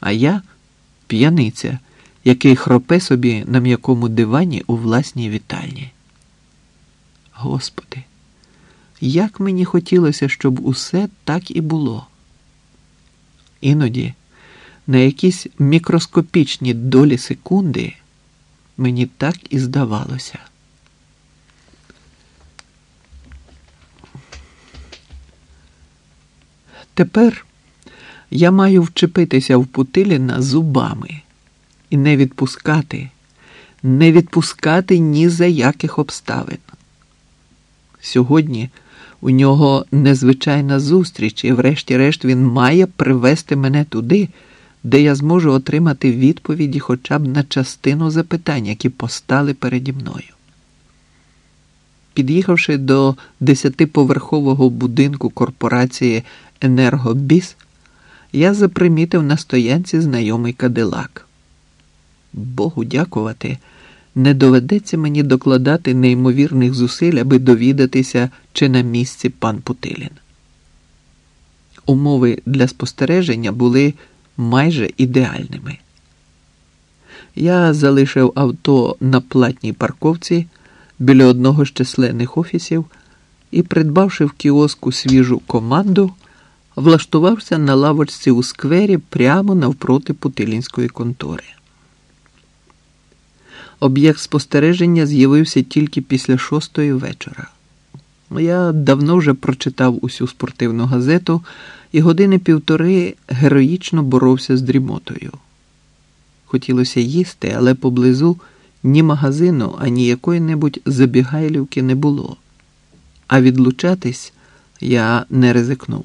А я п'яниця, який хропе собі на м'якому дивані у власній вітальні. Господи, як мені хотілося, щоб усе так і було. Іноді на якісь мікроскопічні долі секунди мені так і здавалося. Тепер я маю вчепитися в Путиліна зубами і не відпускати, не відпускати ні за яких обставин. Сьогодні у нього незвичайна зустріч, і, врешті-решт, він має привести мене туди, де я зможу отримати відповіді хоча б на частину запитань, які постали переді мною. Під'їхавши до десятиповерхового будинку корпорації Енергобіс, я запримітив на стоянці знайомий кадилак. Богу дякувати, не доведеться мені докладати неймовірних зусиль, аби довідатися, чи на місці пан Путилін. Умови для спостереження були майже ідеальними. Я залишив авто на платній парковці біля одного з численних офісів і, придбавши в кіоску свіжу команду, влаштувався на лавочці у сквері прямо навпроти Путилінської контори. Об'єкт спостереження з'явився тільки після шостої вечора. Я давно вже прочитав усю спортивну газету і години півтори героїчно боровся з дрімотою. Хотілося їсти, але поблизу ні магазину, ані якої-небудь забігайлівки не було, а відлучатись я не ризикнув.